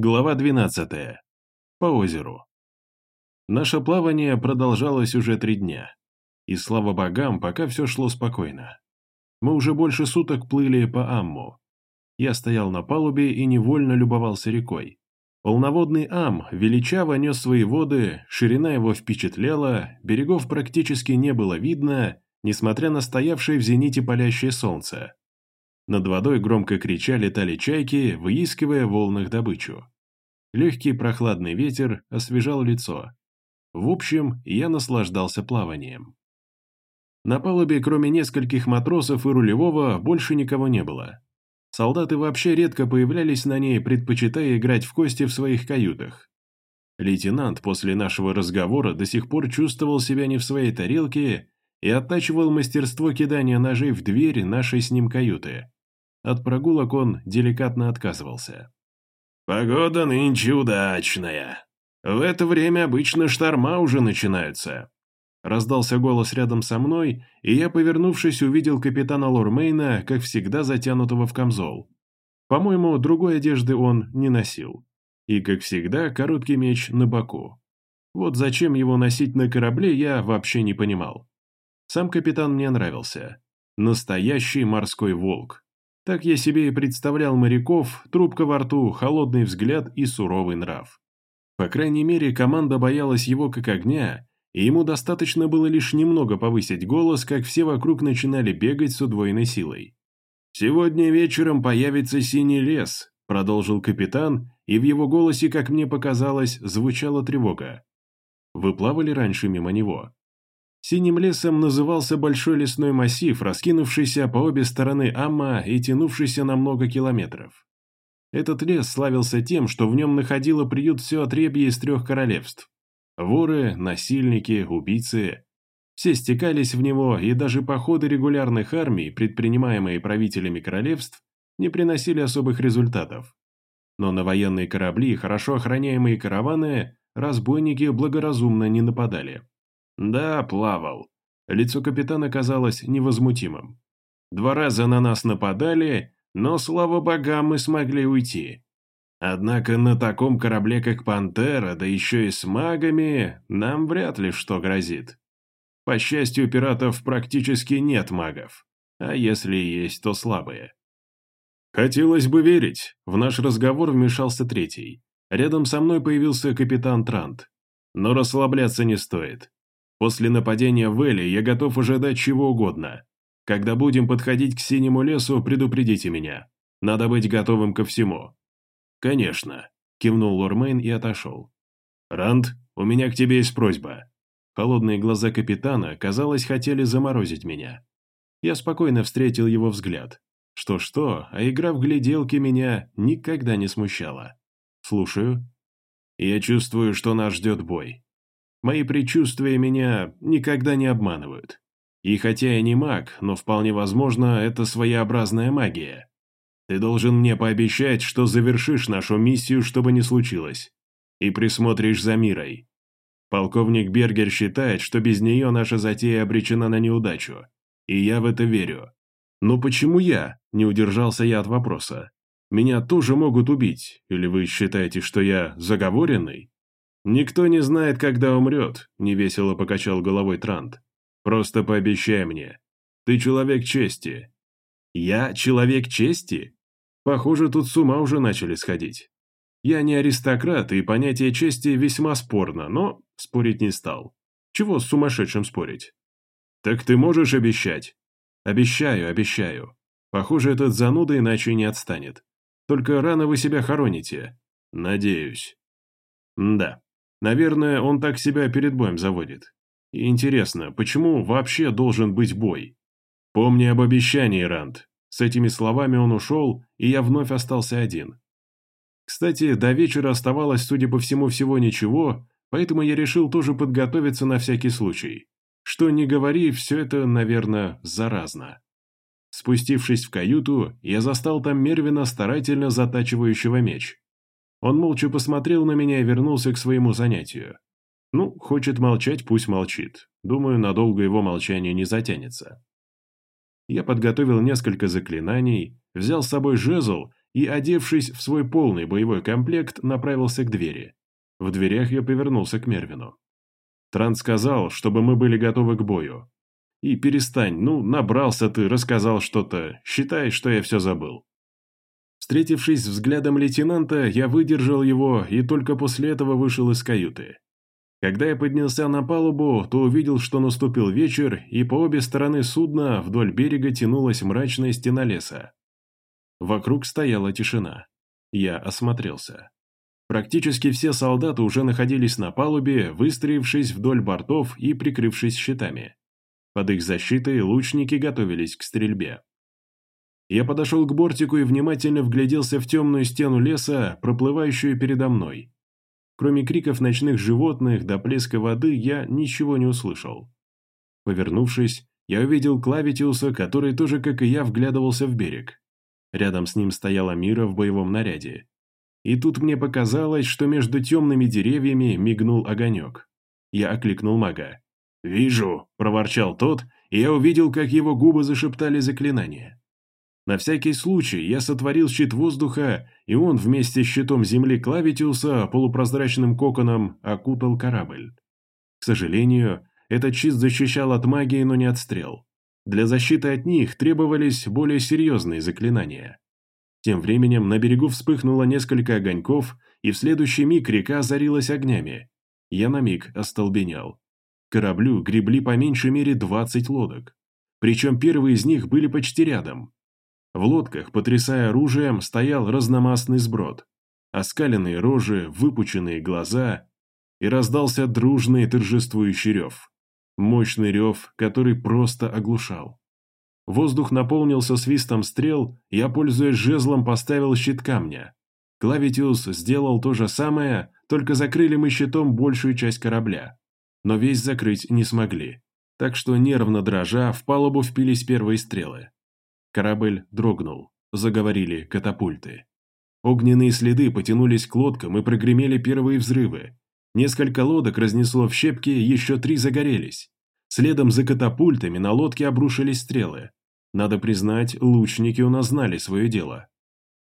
Глава 12. По озеру. Наше плавание продолжалось уже три дня. И слава богам, пока все шло спокойно. Мы уже больше суток плыли по Амму. Я стоял на палубе и невольно любовался рекой. Полноводный Ам величаво нес свои воды, ширина его впечатляла, берегов практически не было видно, несмотря на стоявшее в зените палящее солнце. Над водой громко крича летали чайки, выискивая в волнах добычу. Легкий прохладный ветер освежал лицо. В общем, я наслаждался плаванием. На палубе, кроме нескольких матросов и рулевого, больше никого не было. Солдаты вообще редко появлялись на ней, предпочитая играть в кости в своих каютах. Лейтенант после нашего разговора до сих пор чувствовал себя не в своей тарелке и оттачивал мастерство кидания ножей в дверь нашей с ним каюты. От прогулок он деликатно отказывался. «Погода нынче удачная. В это время обычно шторма уже начинаются». Раздался голос рядом со мной, и я, повернувшись, увидел капитана Лормейна, как всегда затянутого в камзол. По-моему, другой одежды он не носил. И, как всегда, короткий меч на боку. Вот зачем его носить на корабле, я вообще не понимал. Сам капитан мне нравился. Настоящий морской волк. Так я себе и представлял моряков, трубка во рту, холодный взгляд и суровый нрав. По крайней мере, команда боялась его как огня, и ему достаточно было лишь немного повысить голос, как все вокруг начинали бегать с удвоенной силой. «Сегодня вечером появится синий лес», — продолжил капитан, и в его голосе, как мне показалось, звучала тревога. Вы плавали раньше мимо него? Синим лесом назывался большой лесной массив, раскинувшийся по обе стороны Амма и тянувшийся на много километров. Этот лес славился тем, что в нем находило приют все отребье из трех королевств. Воры, насильники, убийцы. Все стекались в него, и даже походы регулярных армий, предпринимаемые правителями королевств, не приносили особых результатов. Но на военные корабли, хорошо охраняемые караваны, разбойники благоразумно не нападали. «Да, плавал». Лицо капитана казалось невозмутимым. «Два раза на нас нападали, но, слава богам, мы смогли уйти. Однако на таком корабле, как «Пантера», да еще и с магами, нам вряд ли что грозит. По счастью, у пиратов практически нет магов, а если есть, то слабые». Хотелось бы верить, в наш разговор вмешался третий. Рядом со мной появился капитан Трант. Но расслабляться не стоит. После нападения в Элли я готов ожидать чего угодно. Когда будем подходить к синему лесу, предупредите меня. Надо быть готовым ко всему». «Конечно», — кивнул Лормейн и отошел. «Ранд, у меня к тебе есть просьба». Холодные глаза капитана, казалось, хотели заморозить меня. Я спокойно встретил его взгляд. Что-что, а игра в гляделки меня никогда не смущала. «Слушаю». «Я чувствую, что нас ждет бой. Мои предчувствия меня никогда не обманывают. И хотя я не маг, но вполне возможно, это своеобразная магия. Ты должен мне пообещать, что завершишь нашу миссию, чтобы не случилось, и присмотришь за мирой. Полковник Бергер считает, что без нее наша затея обречена на неудачу, и я в это верю. Но почему я? Не удержался я от вопроса. Меня тоже могут убить, или вы считаете, что я заговоренный? «Никто не знает, когда умрет», — невесело покачал головой Трант. «Просто пообещай мне. Ты человек чести». «Я человек чести?» Похоже, тут с ума уже начали сходить. Я не аристократ, и понятие чести весьма спорно, но спорить не стал. Чего с сумасшедшим спорить? «Так ты можешь обещать?» «Обещаю, обещаю. Похоже, этот зануда иначе не отстанет. Только рано вы себя хороните. Надеюсь». «Да, Наверное, он так себя перед боем заводит. И интересно, почему вообще должен быть бой? Помни об обещании, Ранд. С этими словами он ушел, и я вновь остался один. Кстати, до вечера оставалось, судя по всему, всего ничего, поэтому я решил тоже подготовиться на всякий случай. Что ни говори, все это, наверное, заразно. Спустившись в каюту, я застал там Мервина, старательно затачивающего меч. Он молча посмотрел на меня и вернулся к своему занятию. Ну, хочет молчать, пусть молчит. Думаю, надолго его молчание не затянется. Я подготовил несколько заклинаний, взял с собой жезл и, одевшись в свой полный боевой комплект, направился к двери. В дверях я повернулся к Мервину. Транс сказал, чтобы мы были готовы к бою. И перестань, ну, набрался ты, рассказал что-то, считай, что я все забыл. Встретившись взглядом лейтенанта, я выдержал его и только после этого вышел из каюты. Когда я поднялся на палубу, то увидел, что наступил вечер, и по обе стороны судна вдоль берега тянулась мрачная стена леса. Вокруг стояла тишина. Я осмотрелся. Практически все солдаты уже находились на палубе, выстроившись вдоль бортов и прикрывшись щитами. Под их защитой лучники готовились к стрельбе. Я подошел к бортику и внимательно вгляделся в темную стену леса, проплывающую передо мной. Кроме криков ночных животных до плеска воды я ничего не услышал. Повернувшись, я увидел Клавитиуса, который тоже, как и я, вглядывался в берег. Рядом с ним стояла Мира в боевом наряде. И тут мне показалось, что между темными деревьями мигнул огонек. Я окликнул мага. «Вижу», – проворчал тот, и я увидел, как его губы зашептали заклинание. На всякий случай я сотворил щит воздуха, и он вместе с щитом земли Клавитиуса полупрозрачным коконом окутал корабль. К сожалению, этот щит защищал от магии, но не от стрел. Для защиты от них требовались более серьезные заклинания. Тем временем на берегу вспыхнуло несколько огоньков, и в следующий миг река озарилась огнями. Я на миг остолбенел. кораблю гребли по меньшей мере 20 лодок. Причем первые из них были почти рядом. В лодках, потрясая оружием, стоял разномастный сброд. Оскаленные рожи, выпученные глаза, и раздался дружный торжествующий рев. Мощный рев, который просто оглушал. Воздух наполнился свистом стрел, я, пользуясь жезлом, поставил щит камня. Клавитиус сделал то же самое, только закрыли мы щитом большую часть корабля. Но весь закрыть не смогли. Так что, нервно дрожа, в палубу впились первые стрелы. Корабль дрогнул. Заговорили катапульты. Огненные следы потянулись к лодкам и прогремели первые взрывы. Несколько лодок разнесло в щепки, еще три загорелись. Следом за катапультами на лодке обрушились стрелы. Надо признать, лучники у нас знали свое дело.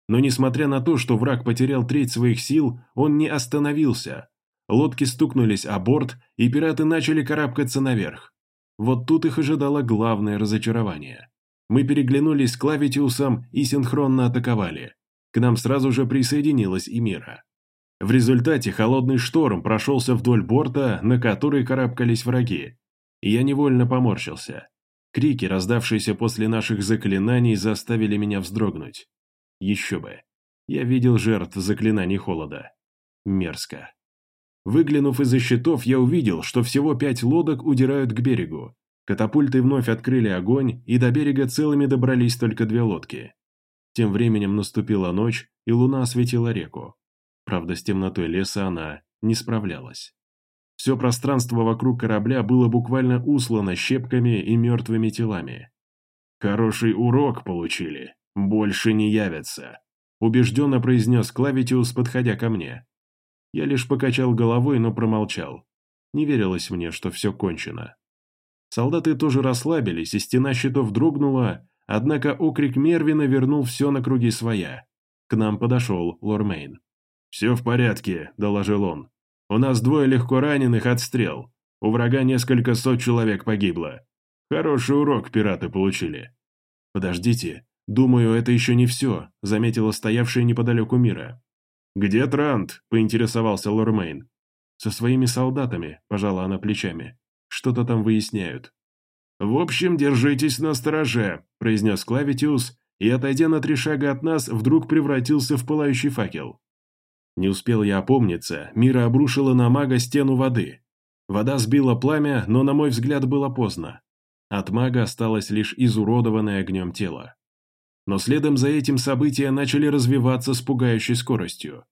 Но несмотря на то, что враг потерял треть своих сил, он не остановился. Лодки стукнулись о борт, и пираты начали карабкаться наверх. Вот тут их ожидало главное разочарование. Мы переглянулись с Клавитиусом и синхронно атаковали. К нам сразу же присоединилась и Мира. В результате холодный шторм прошелся вдоль борта, на который карабкались враги. Я невольно поморщился. Крики, раздавшиеся после наших заклинаний, заставили меня вздрогнуть. Еще бы. Я видел жертв заклинаний холода. Мерзко. Выглянув из-за щитов, я увидел, что всего пять лодок удирают к берегу, Катапульты вновь открыли огонь, и до берега целыми добрались только две лодки. Тем временем наступила ночь, и луна осветила реку. Правда, с темнотой леса она не справлялась. Все пространство вокруг корабля было буквально услано щепками и мертвыми телами. «Хороший урок получили. Больше не явятся», – убежденно произнес Клавитиус, подходя ко мне. Я лишь покачал головой, но промолчал. Не верилось мне, что все кончено. Солдаты тоже расслабились, и стена щитов дрогнула, однако окрик Мервина вернул все на круги своя. К нам подошел Лормейн. «Все в порядке», – доложил он. «У нас двое легко раненых от стрел. У врага несколько сот человек погибло. Хороший урок пираты получили». «Подождите, думаю, это еще не все», – заметила стоявшая неподалеку Мира. «Где Трант?» – поинтересовался Лормейн. «Со своими солдатами», – пожала она плечами. Что-то там выясняют. «В общем, держитесь на стороже», – произнес Клавитиус, и, отойдя на три шага от нас, вдруг превратился в пылающий факел. Не успел я опомниться, Мира обрушила на мага стену воды. Вода сбила пламя, но, на мой взгляд, было поздно. От мага осталось лишь изуродованное огнем тело. Но следом за этим события начали развиваться с пугающей скоростью.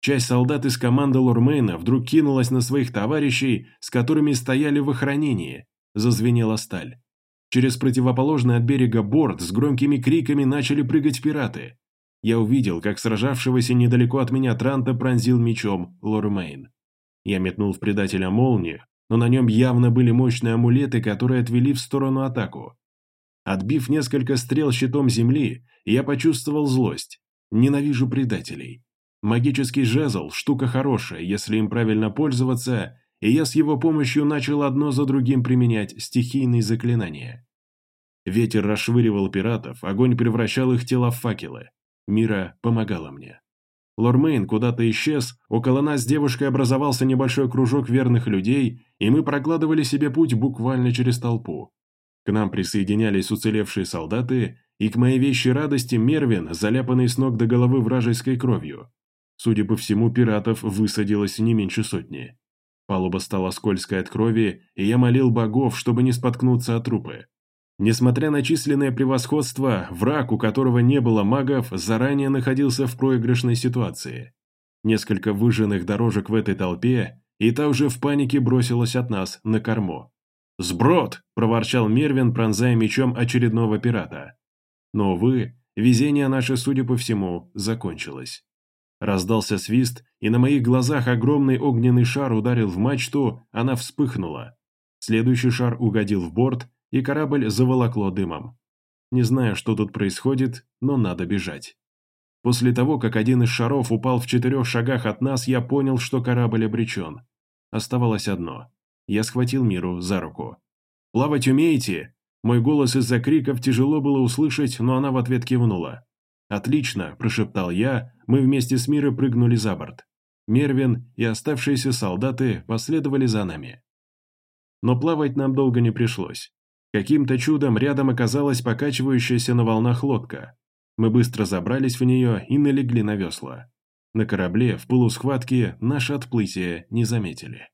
Часть солдат из команды Лормейна вдруг кинулась на своих товарищей, с которыми стояли в охранении. Зазвенела сталь. Через противоположный от берега борт с громкими криками начали прыгать пираты. Я увидел, как сражавшегося недалеко от меня Транта пронзил мечом Лормейн. Я метнул в предателя молнию, но на нем явно были мощные амулеты, которые отвели в сторону атаку. Отбив несколько стрел щитом земли, я почувствовал злость. Ненавижу предателей. Магический жезл – штука хорошая, если им правильно пользоваться, и я с его помощью начал одно за другим применять стихийные заклинания. Ветер расшвыривал пиратов, огонь превращал их тела в факелы. Мира помогала мне. Лормейн куда-то исчез, около нас с девушкой образовался небольшой кружок верных людей, и мы прокладывали себе путь буквально через толпу. К нам присоединялись уцелевшие солдаты, и к моей вещей радости Мервин, заляпанный с ног до головы вражеской кровью. Судя по всему, пиратов высадилось не меньше сотни. Палуба стала скользкой от крови, и я молил богов, чтобы не споткнуться от трупы. Несмотря на численное превосходство, враг, у которого не было магов, заранее находился в проигрышной ситуации. Несколько выжженных дорожек в этой толпе, и та уже в панике бросилась от нас на корму. «Сброд!» – проворчал Мервин, пронзая мечом очередного пирата. Но, увы, везение наше, судя по всему, закончилось. Раздался свист, и на моих глазах огромный огненный шар ударил в мачту, она вспыхнула. Следующий шар угодил в борт, и корабль заволокло дымом. Не знаю, что тут происходит, но надо бежать. После того, как один из шаров упал в четырех шагах от нас, я понял, что корабль обречен. Оставалось одно. Я схватил Миру за руку. «Плавать умеете?» Мой голос из-за криков тяжело было услышать, но она в ответ кивнула. «Отлично», – прошептал я, мы вместе с Мирой прыгнули за борт. Мервин и оставшиеся солдаты последовали за нами. Но плавать нам долго не пришлось. Каким-то чудом рядом оказалась покачивающаяся на волнах лодка. Мы быстро забрались в нее и налегли на весла. На корабле в полусхватке наше отплытие не заметили.